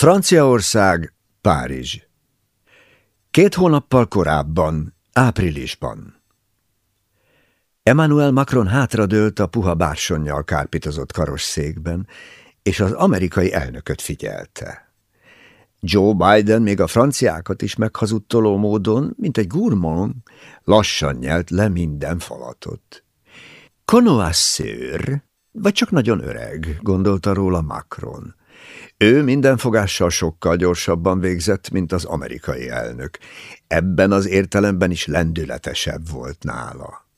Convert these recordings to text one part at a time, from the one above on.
Franciaország, Párizs. Két hónappal korábban, áprilisban. Emmanuel Macron hátradőlt a puha bársonnyal kárpitozott karosszékben, és az amerikai elnököt figyelte. Joe Biden még a franciákat is meghazudtoló módon, mint egy gourmand, lassan nyelt le minden falatot. Connoisseur, vagy csak nagyon öreg, gondolta róla Macron. Ő minden fogással sokkal gyorsabban végzett, mint az amerikai elnök. Ebben az értelemben is lendületesebb volt nála.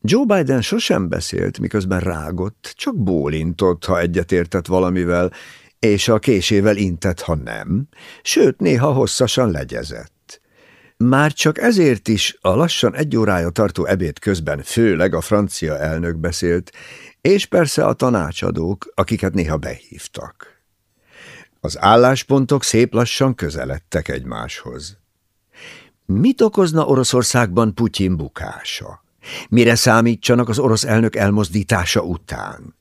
Joe Biden sosem beszélt, miközben rágott, csak bólintott, ha egyetértett valamivel, és a késével intett, ha nem, sőt, néha hosszasan legyezett. Már csak ezért is a lassan egy órája tartó ebéd közben főleg a francia elnök beszélt, és persze a tanácsadók, akiket néha behívtak. Az álláspontok szép lassan közeledtek egymáshoz. Mit okozna Oroszországban Putyin bukása? Mire számítsanak az orosz elnök elmozdítása után?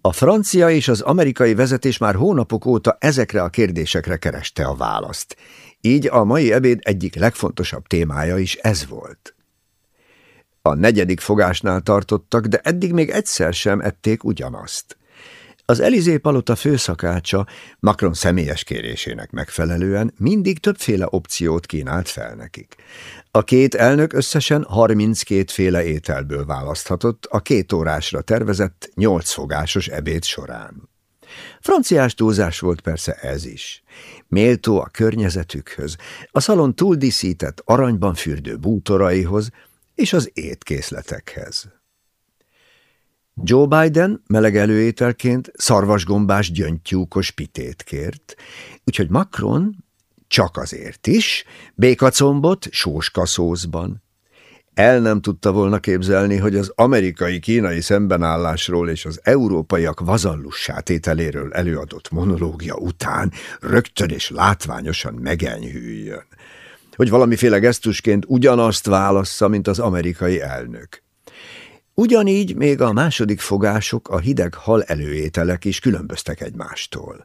A francia és az amerikai vezetés már hónapok óta ezekre a kérdésekre kereste a választ. Így a mai ebéd egyik legfontosabb témája is ez volt. A negyedik fogásnál tartottak, de eddig még egyszer sem ették ugyanazt. Az Elizé palota főszakácsa Macron személyes kérésének megfelelően mindig többféle opciót kínált fel nekik. A két elnök összesen 32 féle ételből választhatott a két órásra tervezett nyolc fogásos ebéd során. Franciás túlzás volt persze ez is. Méltó a környezetükhöz, a szalon túldíszített aranyban fürdő bútoraihoz és az étkészletekhez. Joe Biden meleg előételként szarvasgombás gyöngytyúkos pitét kért, úgyhogy Macron csak azért is, békacombot sóskaszózban. El nem tudta volna képzelni, hogy az amerikai-kínai szembenállásról és az európaiak vazallussá tételéről előadott monológia után rögtön és látványosan megenyhüljön. Hogy valamiféle gesztusként ugyanazt válassza, mint az amerikai elnök. Ugyanígy még a második fogások, a hideg hal előételek is különböztek egymástól.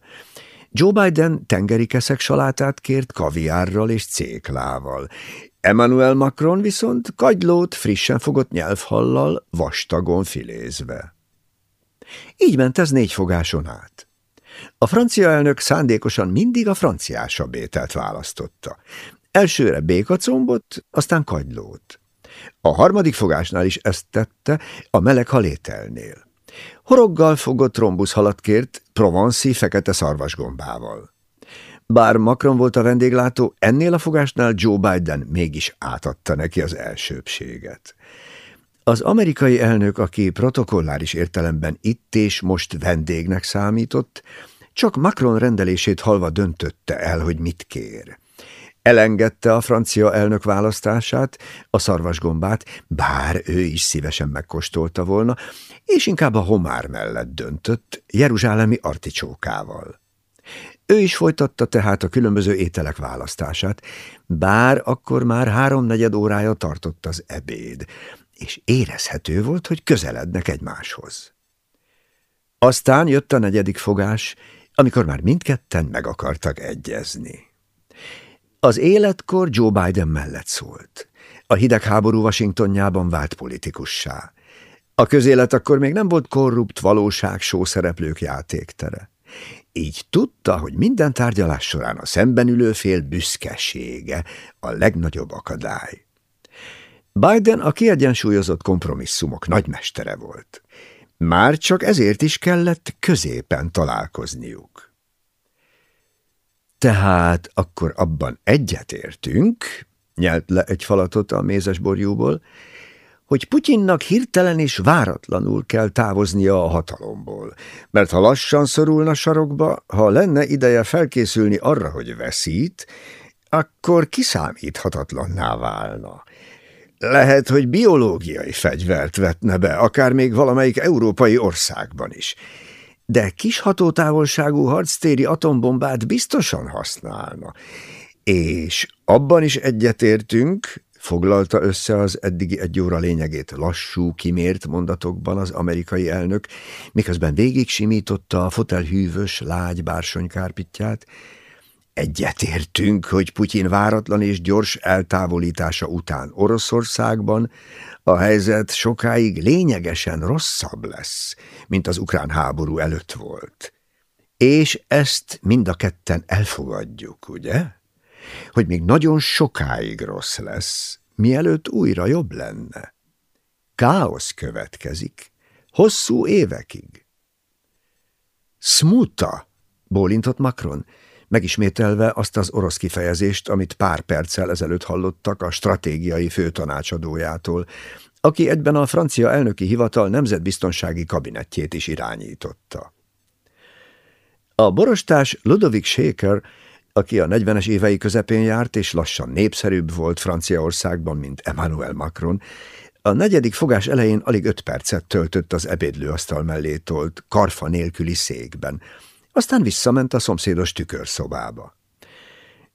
Joe Biden tengeri keszek salátát kért kaviárral és céklával. Emmanuel Macron viszont kagylót frissen fogott nyelvhallal, vastagon filézve. Így ment ez négy fogáson át. A francia elnök szándékosan mindig a franciásabb ételt választotta. Elsőre békacombot, aztán kagylót. A harmadik fogásnál is ezt tette, a meleg halételnél. Horoggal fogott rombuszhalat kért, provanszi fekete szarvasgombával. Bár Macron volt a vendéglátó, ennél a fogásnál Joe Biden mégis átadta neki az elsőbséget. Az amerikai elnök, aki protokolláris értelemben itt és most vendégnek számított, csak Macron rendelését halva döntötte el, hogy mit kér. Elengedte a francia elnök választását, a szarvasgombát, bár ő is szívesen megkóstolta volna, és inkább a homár mellett döntött, jeruzsálemi articsókával. Ő is folytatta tehát a különböző ételek választását, bár akkor már háromnegyed órája tartott az ebéd, és érezhető volt, hogy közelednek egymáshoz. Aztán jött a negyedik fogás, amikor már mindketten meg akartak egyezni. Az életkor Joe Biden mellett szólt. A hidegháború Washingtonjában vált politikussá. A közélet akkor még nem volt korrupt valóságsó szereplők játéktere. Így tudta, hogy minden tárgyalás során a szemben ülő fél büszkesége a legnagyobb akadály. Biden a kiegyensúlyozott kompromisszumok nagymestere volt. Már csak ezért is kellett középen találkozniuk. Tehát akkor abban egyetértünk, nyelt le egy falatot a mézes borjúból, hogy Putyinnak hirtelen és váratlanul kell távoznia a hatalomból, mert ha lassan szorulna sarokba, ha lenne ideje felkészülni arra, hogy veszít, akkor kiszámíthatatlanná válna. Lehet, hogy biológiai fegyvert vetne be, akár még valamelyik európai országban is, de kis hatótávolságú harctéri atombombát biztosan használna. És abban is egyetértünk, foglalta össze az eddigi egy óra lényegét lassú, kimért mondatokban az amerikai elnök, miközben végig simította a fotel hűvös, lágy bársonykárpitját. Egyetértünk, hogy Putyin váratlan és gyors eltávolítása után Oroszországban a helyzet sokáig lényegesen rosszabb lesz, mint az ukrán háború előtt volt. És ezt mind a ketten elfogadjuk, ugye? Hogy még nagyon sokáig rossz lesz, mielőtt újra jobb lenne. Káosz következik, hosszú évekig. Smuta, bólintott Macron, megismételve azt az orosz kifejezést, amit pár perccel ezelőtt hallottak a stratégiai főtanácsadójától, aki egyben a francia elnöki hivatal nemzetbiztonsági kabinettjét is irányította. A borostás Ludovic Shaker, aki a 40-es évei közepén járt, és lassan népszerűbb volt Franciaországban, mint Emmanuel Macron, a negyedik fogás elején alig öt percet töltött az ebédlőasztal mellé tolt, karfa nélküli székben, aztán visszament a szomszédos tükörszobába.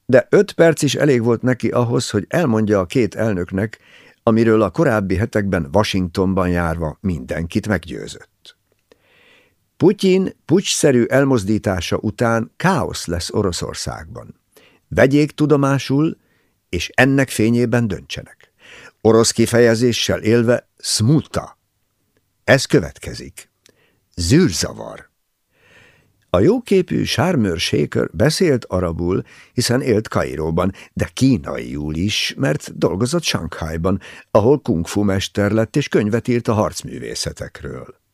De öt perc is elég volt neki ahhoz, hogy elmondja a két elnöknek, amiről a korábbi hetekben Washingtonban járva mindenkit meggyőzött. Putyin pucsszerű elmozdítása után káosz lesz Oroszországban. Vegyék tudomásul, és ennek fényében döntsenek. Orosz kifejezéssel élve smuta. Ez következik. Zűrzavar. A jóképű Sármőr Shaker beszélt arabul, hiszen élt Kairóban, de kínaiul is, mert dolgozott Shanghaiban, ahol kungfu mester lett és könyvet írt a harcművészetekről.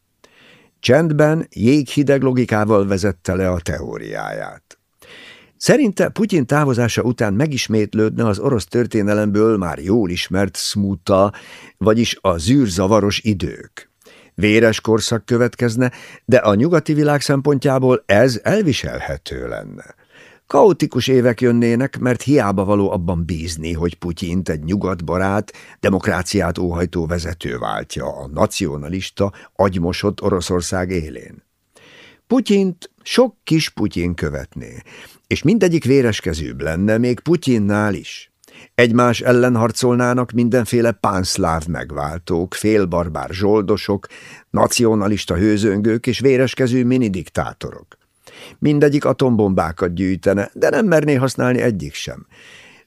Csendben, jéghideg logikával vezette le a teóriáját. Szerinte Putyin távozása után megismétlődne az orosz történelemből már jól ismert smuta, vagyis a zűrzavaros idők. Véres korszak következne, de a nyugati világ szempontjából ez elviselhető lenne. Kaotikus évek jönnének, mert hiába való abban bízni, hogy Putyint egy nyugatbarát, demokráciát óhajtó vezető váltja a nacionalista, agymosott Oroszország élén. Putyint sok kis Putyin követné, és mindegyik véreskezőbb lenne, még Putyinnál is. Egymás ellen harcolnának mindenféle pánszláv megváltók, félbarbár zsoldosok, nacionalista hőzöngők és véreskező minidiktátorok. Mindegyik atombombákat gyűjtene, de nem merné használni egyik sem.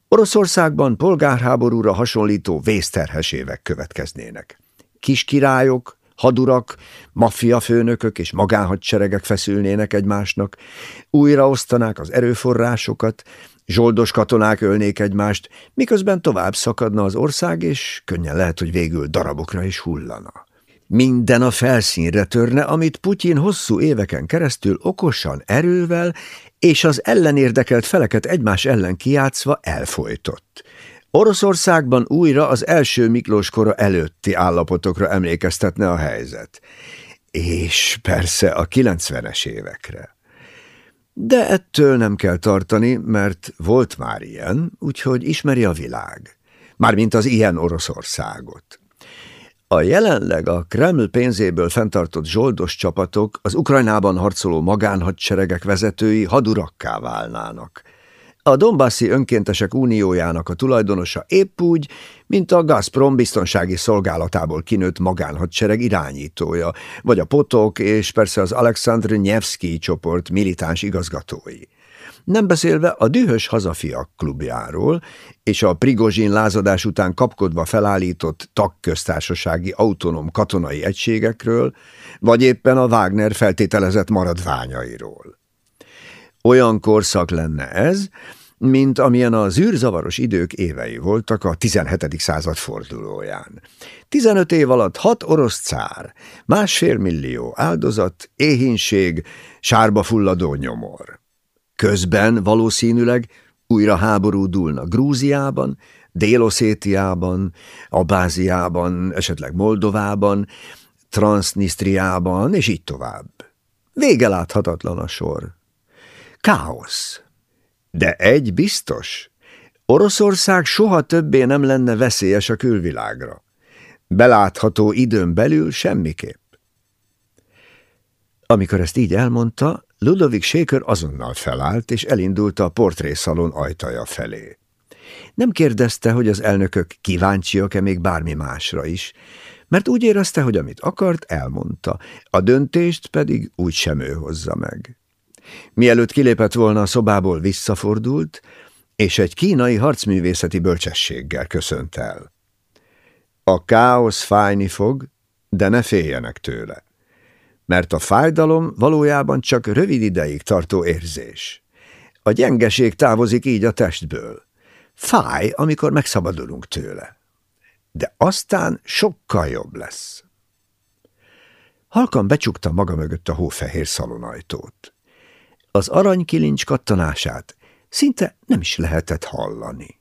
Oroszországban polgárháborúra hasonlító vészterhes évek következnének. Kis királyok, hadurak, maffiafőnökök és magánhadseregek feszülnének egymásnak, újraosztanák az erőforrásokat, Zsoldos katonák ölnék egymást, miközben tovább szakadna az ország, és könnyen lehet, hogy végül darabokra is hullana. Minden a felszínre törne, amit Putyin hosszú éveken keresztül okosan, erővel és az ellenérdekelt feleket egymás ellen kiátszva elfolytott. Oroszországban újra az első Miklós kora előtti állapotokra emlékeztetne a helyzet. És persze a 90-es évekre. De ettől nem kell tartani, mert volt már ilyen, úgyhogy ismeri a világ. Mármint az ilyen Oroszországot. A jelenleg a Kreml pénzéből fenntartott zsoldos csapatok az Ukrajnában harcoló magánhadseregek vezetői hadurakká válnának – a Donbassi Önkéntesek Uniójának a tulajdonosa épp úgy, mint a Gazprom biztonsági szolgálatából kinőtt magánhadsereg irányítója, vagy a Potok és persze az Alexandr Nyevszki csoport militáns igazgatói. Nem beszélve a dühös hazafiak klubjáról és a Prigozsin lázadás után kapkodva felállított tagköztársasági autonóm katonai egységekről, vagy éppen a Wagner feltételezett maradványairól. Olyan korszak lenne ez, mint amilyen a zűrzavaros idők évei voltak a 17. század fordulóján. 15 év alatt hat orosz cár, másfél millió áldozat, éhínség, sárba fulladó nyomor. Közben valószínűleg újra háború dúlna Grúziában, Déloszétiában, Abáziában, esetleg Moldovában, Transnistriában, és így tovább. Vége láthatatlan a sor. Káosz. De egy biztos, Oroszország soha többé nem lenne veszélyes a külvilágra. Belátható időn belül semmiképp. Amikor ezt így elmondta, Ludovic Shaker azonnal felállt, és elindult a portrészalon ajtaja felé. Nem kérdezte, hogy az elnökök kíváncsiak-e még bármi másra is, mert úgy érezte, hogy amit akart, elmondta, a döntést pedig úgy sem ő hozza meg. Mielőtt kilépett volna a szobából, visszafordult, és egy kínai harcművészeti bölcsességgel köszönt el. A káosz fájni fog, de ne féljenek tőle, mert a fájdalom valójában csak rövid ideig tartó érzés. A gyengeség távozik így a testből. Fáj, amikor megszabadulunk tőle. De aztán sokkal jobb lesz. Halkan becsukta maga mögött a hófehér szalonajtót. Az aranykilincs kattanását szinte nem is lehetett hallani.